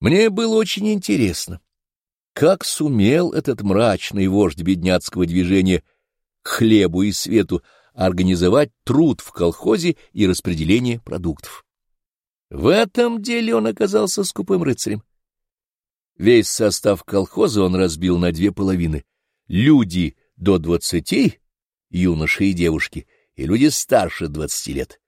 Мне было очень интересно, как сумел этот мрачный вождь бедняцкого движения хлебу и свету организовать труд в колхозе и распределение продуктов. В этом деле он оказался скупым рыцарем. Весь состав колхоза он разбил на две половины. Люди до двадцати, юноши и девушки, и люди старше двадцати лет.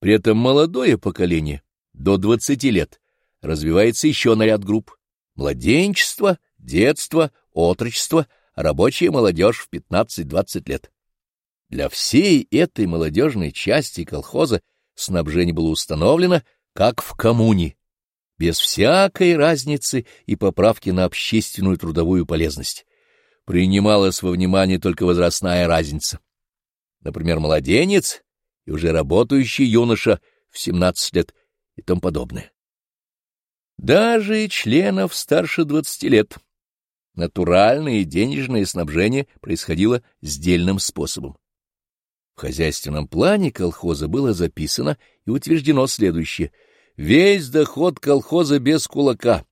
При этом молодое поколение, до двадцати лет, развивается еще на ряд групп. Младенчество, детство, отрочество, рабочая молодежь в 15-20 лет. Для всей этой молодежной части колхоза снабжение было установлено, как в коммуне, без всякой разницы и поправки на общественную трудовую полезность. Принималась во внимание только возрастная разница. Например, младенец и уже работающий юноша в 17 лет и тому подобное. Даже членов старше 20 лет натуральное и денежное снабжение происходило сдельным способом. В хозяйственном плане колхоза было записано и утверждено следующее. Весь доход колхоза без кулака,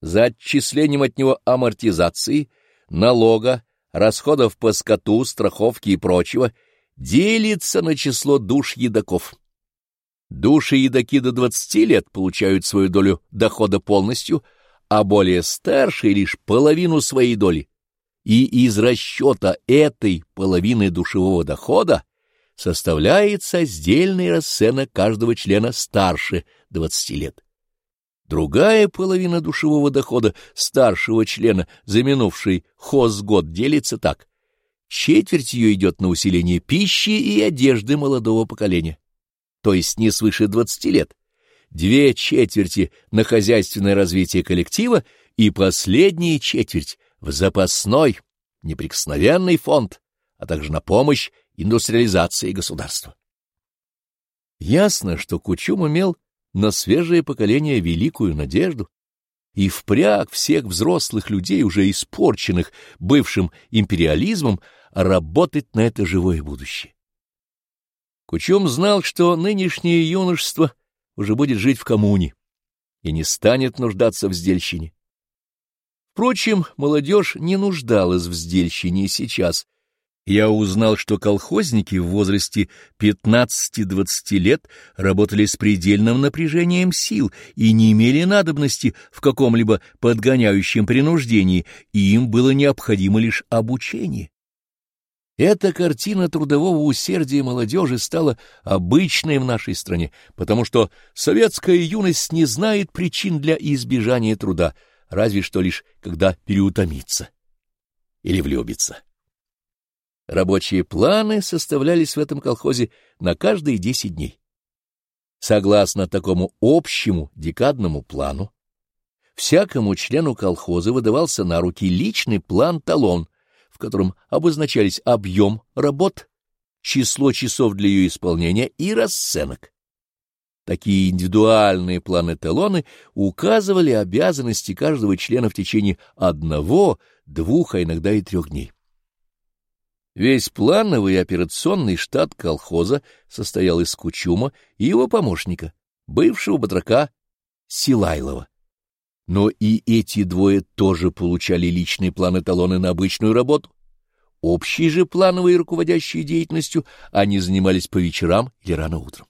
за отчислением от него амортизации, налога, расходов по скоту, страховки и прочего, делится на число душ едоков. Души едоки до 20 лет получают свою долю дохода полностью, а более старшие лишь половину своей доли. И из расчета этой половины душевого дохода составляется сдельный расценок каждого члена старше 20 лет. Другая половина душевого дохода старшего члена за минувший хозгод делится так. Четверть ее идет на усиление пищи и одежды молодого поколения то есть не свыше 20 лет, две четверти на хозяйственное развитие коллектива и последняя четверть в запасной, неприкосновенный фонд, а также на помощь индустриализации государства. Ясно, что Кучум имел на свежее поколение великую надежду и впряг всех взрослых людей, уже испорченных бывшим империализмом, работать на это живое будущее. Кучум знал, что нынешнее юношество уже будет жить в коммуне и не станет нуждаться в сдельщине. Впрочем, молодежь не нуждалась в сдельщине сейчас. Я узнал, что колхозники в возрасте 15-20 лет работали с предельным напряжением сил и не имели надобности в каком-либо подгоняющем принуждении, и им было необходимо лишь обучение. Эта картина трудового усердия молодежи стала обычной в нашей стране, потому что советская юность не знает причин для избежания труда, разве что лишь когда переутомится или влюбится. Рабочие планы составлялись в этом колхозе на каждые десять дней. Согласно такому общему декадному плану, всякому члену колхоза выдавался на руки личный план-талон, котором обозначались объем работ, число часов для ее исполнения и расценок. Такие индивидуальные планы-талоны указывали обязанности каждого члена в течение одного, двух, а иногда и трех дней. Весь плановый операционный штат колхоза состоял из Кучума и его помощника, бывшего батрака Силайлова. Но и эти двое тоже получали личные планы-талоны на обычную работу. Общей же плановой руководящей деятельностью они занимались по вечерам или рано утром.